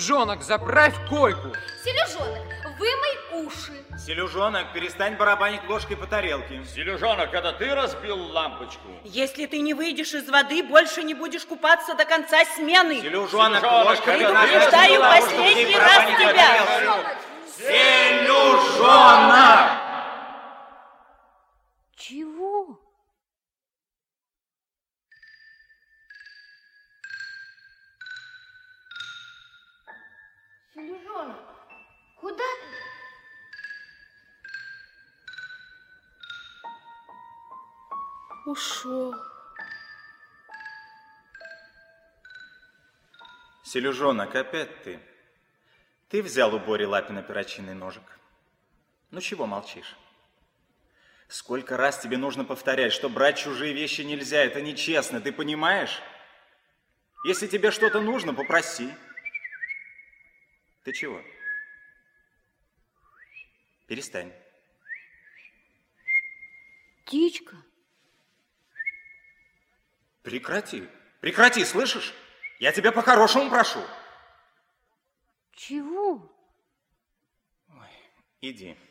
Селюжонок, заправь койку. Селюжонок, вымой уши. Селюжонок, перестань барабанить ложкой по тарелке. Селюжонок, это ты разбил лампочку? Если ты не выйдешь из воды, больше не будешь купаться до конца смены. Селюжонок, Селюжонок, ложкой по предупреждаю последний раз тебя. Селюжонок! Селюжонок, куда ты? Ушел. Селюжонок, опять ты. Ты взял у Бори Лапина перочинный ножик. Ну чего молчишь? Сколько раз тебе нужно повторять, что брать чужие вещи нельзя, это нечестно, ты понимаешь? Если тебе что-то нужно, попроси. Ты чего? Перестань. Птичка. Прекрати. Прекрати, слышишь? Я тебя по-хорошему прошу. Чего? Иди. Юра,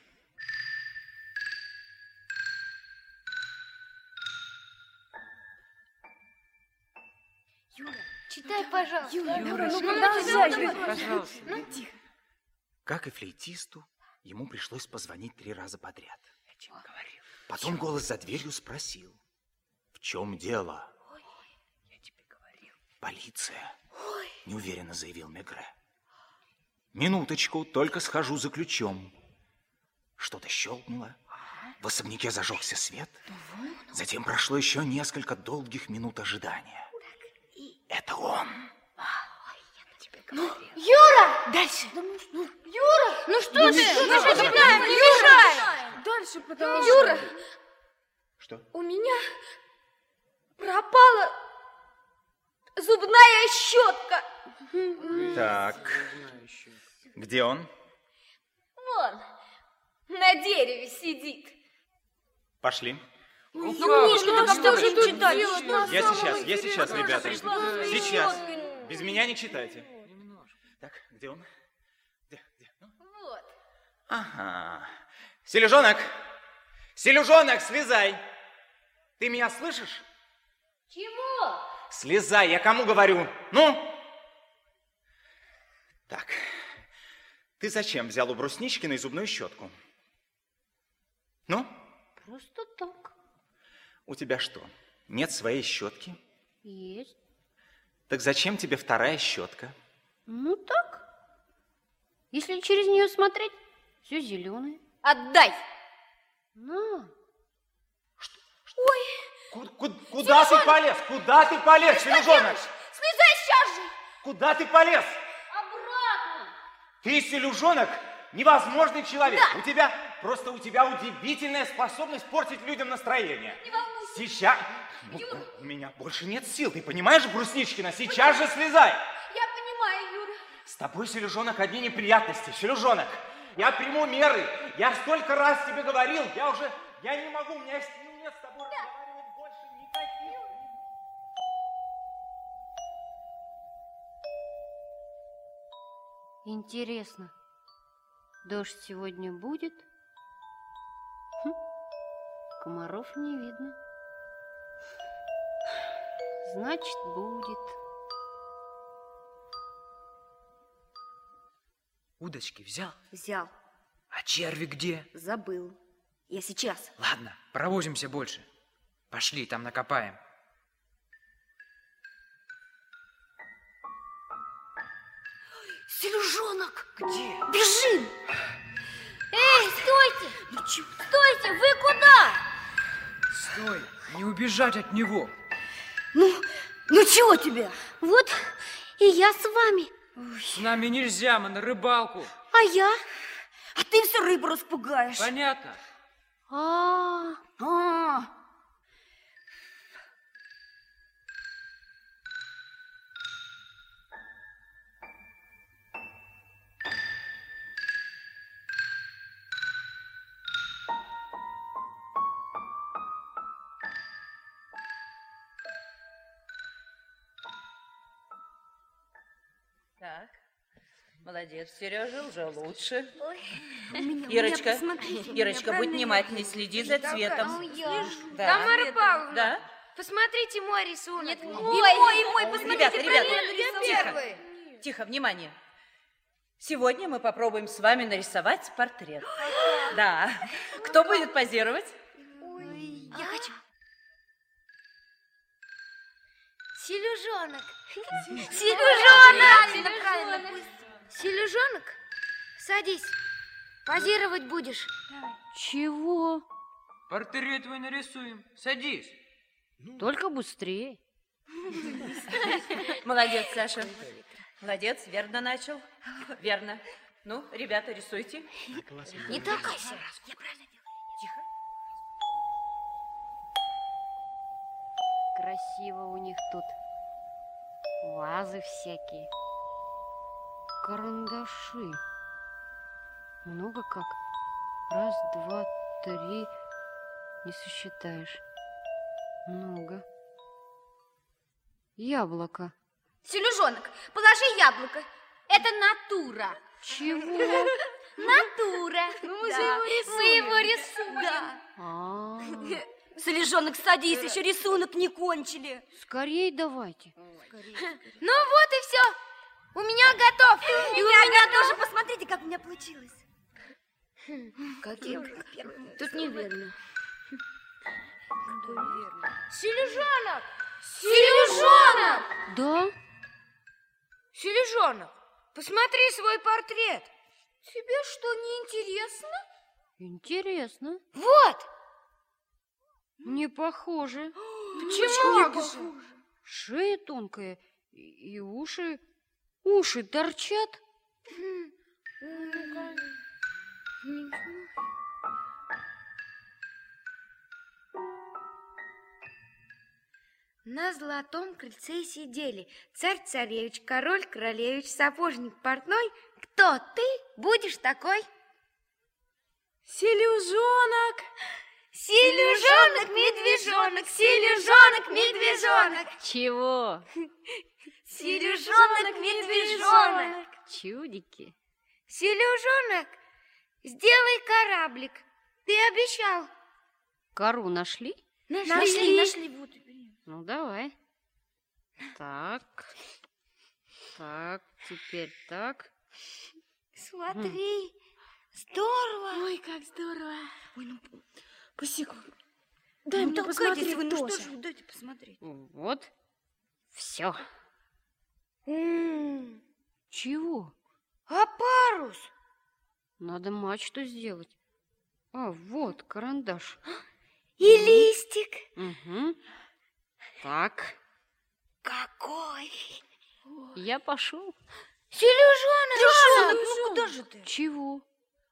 читай, пожалуйста. Юра, ну продолжай. Пожалуйста. Ну, тихо. Как и флейтисту, ему пришлось позвонить три раза подряд. Потом голос за дверью спросил. В чем дело? Я тебе говорил. Полиция. Неуверенно заявил Мегре. Минуточку, только схожу за ключом. Что-то щелкнуло. В особняке зажегся свет. Затем прошло еще несколько долгих минут ожидания. Это он. Юра! Дальше. Юра! Ну что ты? Не мешай! Дальше продолжай. Юра, Что? у меня пропала зубная щетка. Так. Где он? Вон, на дереве сидит. Пошли. Ну, книжку так что же тут читать? Я сейчас, я сейчас, ребята. Сейчас. Без меня не читайте. Так, где он? Где, где? Ну. Вот. Ага. Селюжонок! Селюжонок, слезай! Ты меня слышишь? Чего? Слезай, я кому говорю? Ну? Так. Ты зачем взял у Брусничкиной зубную щетку? Ну? Просто так. У тебя что, нет своей щетки? Есть. Так зачем тебе вторая щетка? Ну так. Если через нее смотреть, все зеленое. Отдай. На. Ой, Ку- ку- куда ты полез? Куда ты полез, Селюжонок? слезай сейчас же. Куда ты полез? Обратно. Ты, Селюжонок, невозможный человек. У тебя, просто у тебя удивительная способность портить людям настроение. Не волнуйся. Сейчас... Ну, у меня больше нет сил, ты понимаешь, Брусничкина? Сейчас же слезай! Я понимаю, Юра. С тобой, Селюжонок, одни неприятности. Селюжонок, я приму меры. Я столько раз тебе говорил, я уже... Я не могу, у меня сил нет с тобой разговаривать больше никаких. Интересно, дождь сегодня будет? Комаров не видно. Значит, будет. Удочки взял? Взял, А черви где? забыл. Я сейчас. Ладно, провозимся больше. Пошли, там накопаем. Селюжонок! Где? Бежим! Эй, стойте! Ну? Стойте, вы куда? Стой, не убежать от него. Ну, ну чего тебе? Вот и я с вами. С нами нельзя, мы на рыбалку. А я? А ты все рыбу распугаешь. Понятно? А, А, Так. Молодец, Сережа, уже лучше. Ирочка, Ирочка, будь внимательней, следи за цветом. Да. Тамара Павловна, Да? посмотрите мой рисунок. Нет, мой, мой, мой, посмотрите, Ребята, ребята, тихо, тихо, внимание. Сегодня мы попробуем с вами нарисовать портрет. Да. Кто будет позировать? Я хочу. Селюжонок. Селюжонок! Садись. Позировать будешь. Чего? Портрет твой нарисуем. Садись. Только быстрее. Молодец, Саша. Молодец, верно начал. Верно. Ну, ребята, рисуйте. Не толкайся. Тихо. Красиво у них тут. Вазы всякие. Карандаши. Много как. Раз, два, три. Не сосчитаешь. Много. Яблоко. Селюжонок, положи яблоко. Это натура. Чего? Натура. Мы же его рисуем. Мы его рисуем. Да. А, Селюжонок, садись, еще рисунок не кончили. скорей давайте. Ну вот и все. У меня готов. И у меня тоже, посмотрите, как у меня получилось. Каким? Тут неверно. Селюжонок! Селюжонок! Да? Селюжонок, посмотри свой портрет. Тебе что, не интересно? Интересно. Вот! Не похоже. Почему же? Шея тонкая и и уши... Уши торчат. На золотом крыльце сидели царь-царевич, король-королевич, сапожник портной. Кто ты будешь такой? Селюжонок! Селюжонок, медвежонок, селюжонок, медвежонок, Чего? селюжонок, медвежонок. Чудики. Селюжонок, сделай кораблик. Ты обещал. Кору нашли? Нашли, нашли. Ну, давай. Так. Так, теперь так. Смотри, здорово. Ой, как здорово. Ой, ну, Пусику, дай мне посмотреть вы, ну что же, дайте посмотреть. Вот. Все. М, Чего? А парус? Надо мачту сделать. А, вот карандаш. И листик. Угу. Так, Какой? я пошел. Селюжонок! ну куда же ты? Чего?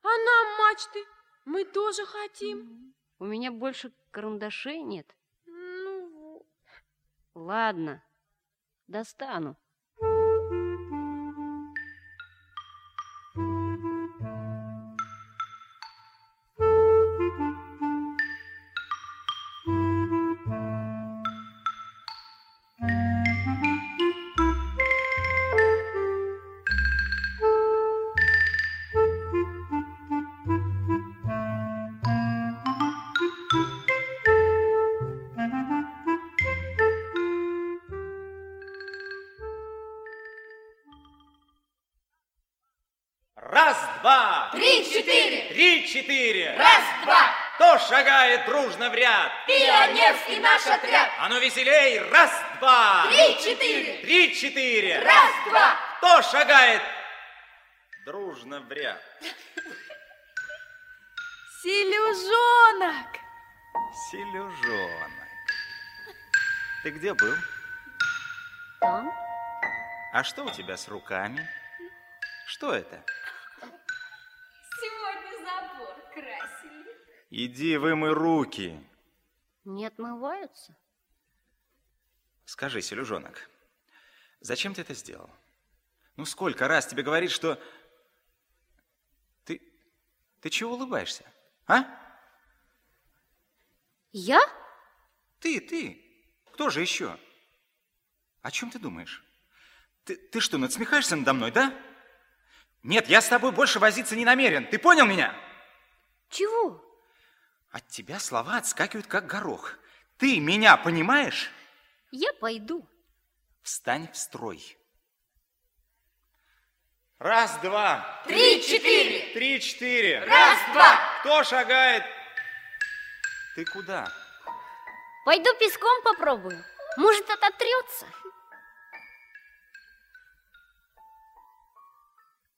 А нам мачты? Мы тоже хотим. У меня больше карандашей нет. Ну, Ладно, достану. Три-четыре! Три-четыре. Раз-два! Кто шагает дружно в ряд? Пионерский наш отряд! А ну веселей. Раз, два. Три-четыре! Три-четыре. Раз-два! Кто шагает дружно в ряд? селюжонок. Селюжонок. Ты где был? Там? А что у тебя с руками? Что это? Иди вымой руки. Не отмываются? Скажи, Селюжонок, зачем ты это сделал? Ну, сколько раз тебе говорит, что... Ты... Ты чего улыбаешься? А? Я? Ты, ты. Кто же еще? О чем ты думаешь? Ты, ты что, надсмехаешься надо мной, да? Нет, я с тобой больше возиться не намерен. Ты понял меня? Чего? От тебя слова отскакивают, как горох. Ты меня понимаешь? Я пойду. Встань в строй. Раз, два. Три, четыре. Три, четыре. Раз, два. Кто шагает? Ты куда? Пойду песком попробую. Может, ототрется.